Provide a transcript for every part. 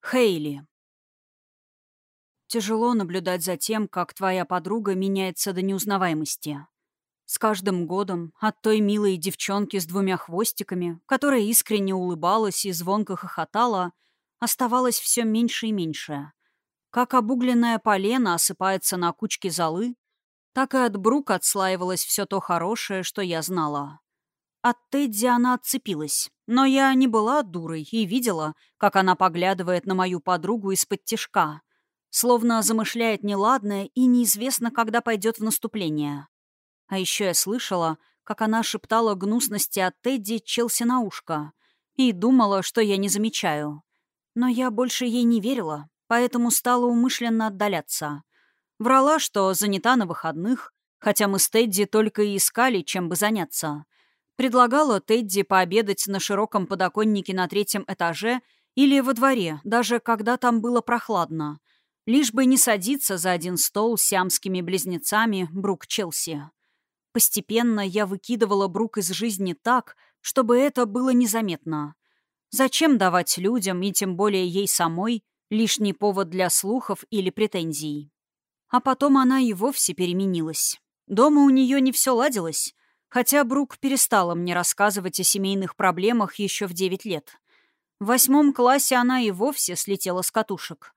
Хейли. Тяжело наблюдать за тем, как твоя подруга меняется до неузнаваемости. С каждым годом от той милой девчонки с двумя хвостиками, которая искренне улыбалась и звонко хохотала, оставалось все меньше и меньше. Как обугленная полена осыпается на кучке золы, так и от Брук отслаивалось все то хорошее, что я знала. От Тедди она отцепилась, но я не была дурой и видела, как она поглядывает на мою подругу из-под тишка, словно замышляет неладное и неизвестно, когда пойдет в наступление. А еще я слышала, как она шептала гнусности от Тедди Челси на ушко и думала, что я не замечаю. Но я больше ей не верила, поэтому стала умышленно отдаляться. Врала, что занята на выходных, хотя мы с Тедди только и искали, чем бы заняться — Предлагала Тедди пообедать на широком подоконнике на третьем этаже или во дворе, даже когда там было прохладно, лишь бы не садиться за один стол с сиамскими близнецами Брук Челси. Постепенно я выкидывала Брук из жизни так, чтобы это было незаметно. Зачем давать людям, и тем более ей самой, лишний повод для слухов или претензий? А потом она и вовсе переменилась. Дома у нее не все ладилось, Хотя Брук перестала мне рассказывать о семейных проблемах еще в девять лет. В восьмом классе она и вовсе слетела с катушек.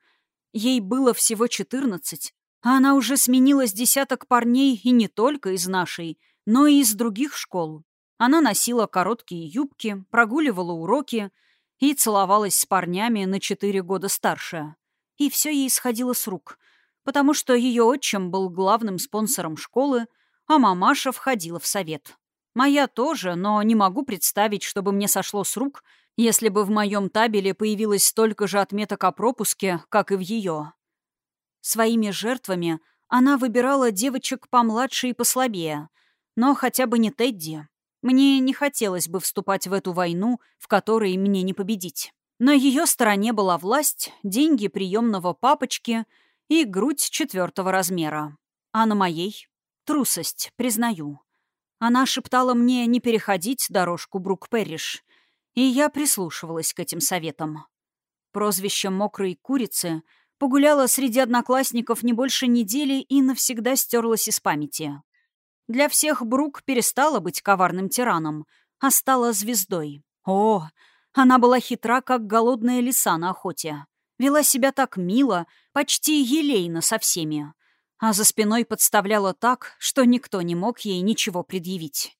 Ей было всего четырнадцать, а она уже сменила с десяток парней и не только из нашей, но и из других школ. Она носила короткие юбки, прогуливала уроки и целовалась с парнями на четыре года старше. И все ей сходило с рук, потому что ее отчим был главным спонсором школы — а мамаша входила в совет. Моя тоже, но не могу представить, чтобы мне сошло с рук, если бы в моем табеле появилось столько же отметок о пропуске, как и в ее. Своими жертвами она выбирала девочек помладше и послабее, но хотя бы не Тедди. Мне не хотелось бы вступать в эту войну, в которой мне не победить. На ее стороне была власть, деньги приемного папочки и грудь четвертого размера. А на моей Трусость, признаю. Она шептала мне не переходить дорожку Брук-Перриш, и я прислушивалась к этим советам. Прозвище «мокрой курицы» погуляла среди одноклассников не больше недели и навсегда стерлась из памяти. Для всех Брук перестала быть коварным тираном, а стала звездой. О, она была хитра, как голодная лиса на охоте. Вела себя так мило, почти елейно со всеми а за спиной подставляла так, что никто не мог ей ничего предъявить.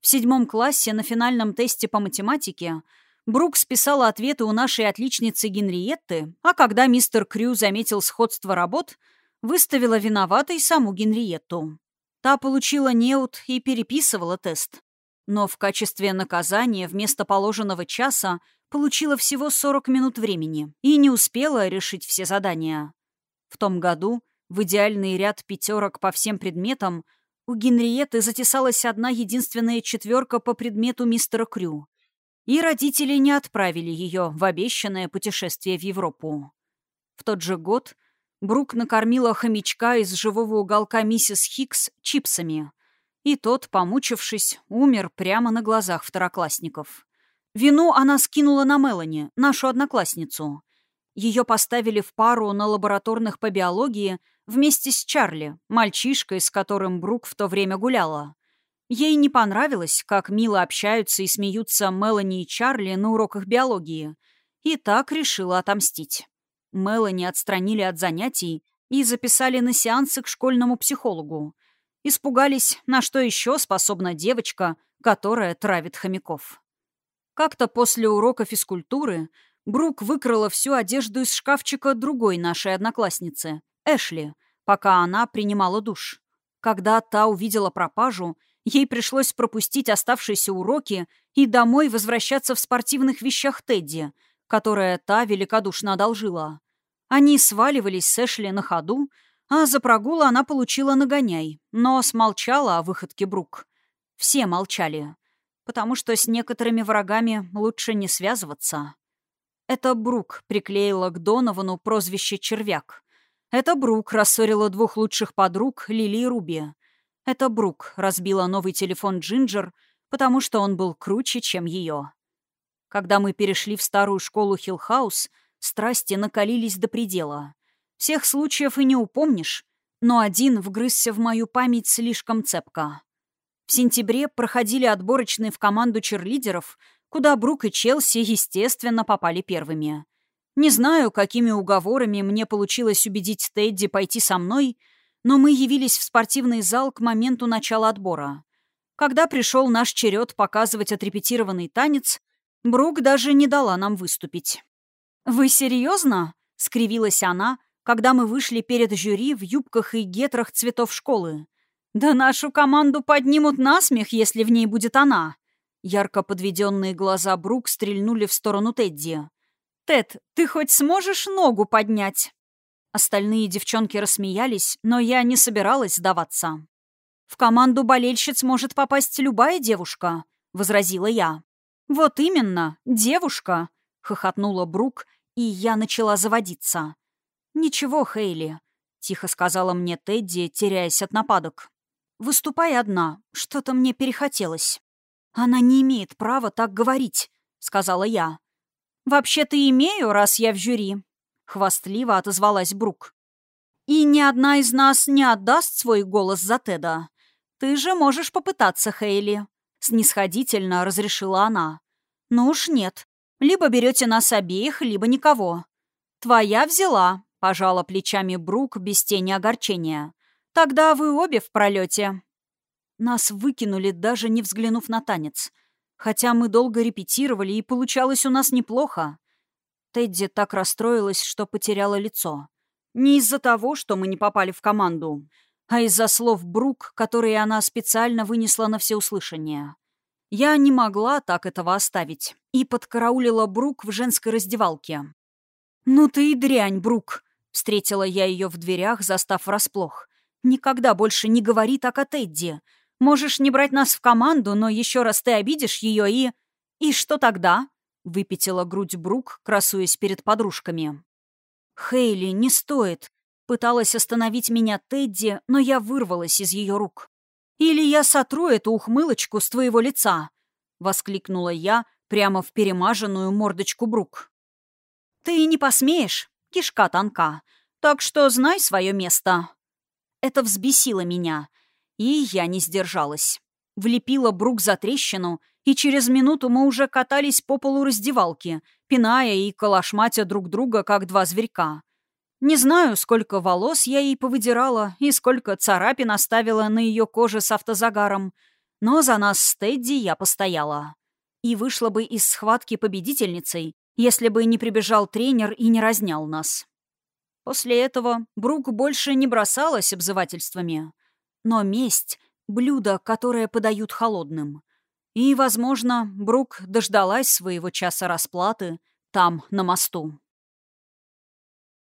В седьмом классе на финальном тесте по математике Брук списала ответы у нашей отличницы Генриетты, а когда мистер Крю заметил сходство работ, выставила виноватой саму Генриетту. Та получила неуд и переписывала тест. Но в качестве наказания вместо положенного часа получила всего 40 минут времени и не успела решить все задания. В том году в идеальный ряд пятерок по всем предметам у Генриетты затесалась одна единственная четверка по предмету мистера Крю. И родители не отправили ее в обещанное путешествие в Европу. В тот же год Брук накормила хомячка из живого уголка миссис Хикс чипсами, и тот, помучившись, умер прямо на глазах второклассников. Вину она скинула на Мелани, нашу одноклассницу. Ее поставили в пару на лабораторных по биологии – Вместе с Чарли, мальчишкой, с которым Брук в то время гуляла. Ей не понравилось, как мило общаются и смеются Мелани и Чарли на уроках биологии, и так решила отомстить. Мелани отстранили от занятий и записали на сеансы к школьному психологу. Испугались, на что еще способна девочка, которая травит хомяков. Как-то после урока физкультуры Брук выкрала всю одежду из шкафчика другой нашей одноклассницы Эшли, пока она принимала душ. Когда та увидела пропажу, ей пришлось пропустить оставшиеся уроки и домой возвращаться в спортивных вещах Тедди, которые та великодушно одолжила. Они сваливались с Эшли на ходу, а за прогул она получила нагоняй, но смолчала о выходке Брук. Все молчали, потому что с некоторыми врагами лучше не связываться. Это Брук приклеила к Доновану прозвище «Червяк». Это Брук рассорила двух лучших подруг, Лили и Руби. Это Брук разбила новый телефон Джинджер, потому что он был круче, чем ее. Когда мы перешли в старую школу Хиллхаус, Страсти накалились до предела. Всех случаев и не упомнишь, но один вгрызся в мою память слишком цепко. В сентябре проходили отборочные в команду черлидеров, куда Брук и Челси, естественно, попали первыми. Не знаю, какими уговорами мне получилось убедить Тедди пойти со мной, но мы явились в спортивный зал к моменту начала отбора. Когда пришел наш черед показывать отрепетированный танец, Брук даже не дала нам выступить. «Вы серьезно?» — скривилась она, когда мы вышли перед жюри в юбках и гетрах цветов школы. «Да нашу команду поднимут насмех, если в ней будет она!» Ярко подведенные глаза Брук стрельнули в сторону Тедди. «Тед, ты хоть сможешь ногу поднять?» Остальные девчонки рассмеялись, но я не собиралась сдаваться. «В команду болельщиц может попасть любая девушка», — возразила я. «Вот именно, девушка», — хохотнула Брук, и я начала заводиться. «Ничего, Хейли», — тихо сказала мне Тедди, теряясь от нападок. «Выступай одна, что-то мне перехотелось». «Она не имеет права так говорить», — сказала я. «Вообще-то имею, раз я в жюри», — хвастливо отозвалась Брук. «И ни одна из нас не отдаст свой голос за Теда. Ты же можешь попытаться, Хейли», — снисходительно разрешила она. «Ну уж нет. Либо берете нас обеих, либо никого». «Твоя взяла», — пожала плечами Брук без тени огорчения. «Тогда вы обе в пролете». Нас выкинули, даже не взглянув на танец — Хотя мы долго репетировали, и получалось у нас неплохо. Тедди так расстроилась, что потеряла лицо. Не из-за того, что мы не попали в команду, а из-за слов Брук, которые она специально вынесла на всеуслышание. Я не могла так этого оставить и подкараулила Брук в женской раздевалке. «Ну ты и дрянь, Брук!» — встретила я ее в дверях, застав врасплох. «Никогда больше не говори так о Тедди. Можешь не брать нас в команду, но еще раз ты обидишь ее и... И что тогда?» — выпятила грудь Брук, красуясь перед подружками. «Хейли, не стоит!» — пыталась остановить меня Тедди, но я вырвалась из ее рук. «Или я сотру эту ухмылочку с твоего лица!» — воскликнула я прямо в перемаженную мордочку Брук. «Ты не посмеешь, кишка тонка, так что знай свое место!» Это взбесило меня — и я не сдержалась. Влепила Брук за трещину, и через минуту мы уже катались по полу раздевалки, пиная и калашматя друг друга, как два зверька. Не знаю, сколько волос я ей повыдирала и сколько царапин оставила на ее коже с автозагаром, но за нас с Тедди я постояла. И вышла бы из схватки победительницей, если бы не прибежал тренер и не разнял нас. После этого Брук больше не бросалась обзывательствами — но месть — блюдо, которое подают холодным. И, возможно, Брук дождалась своего часа расплаты там, на мосту.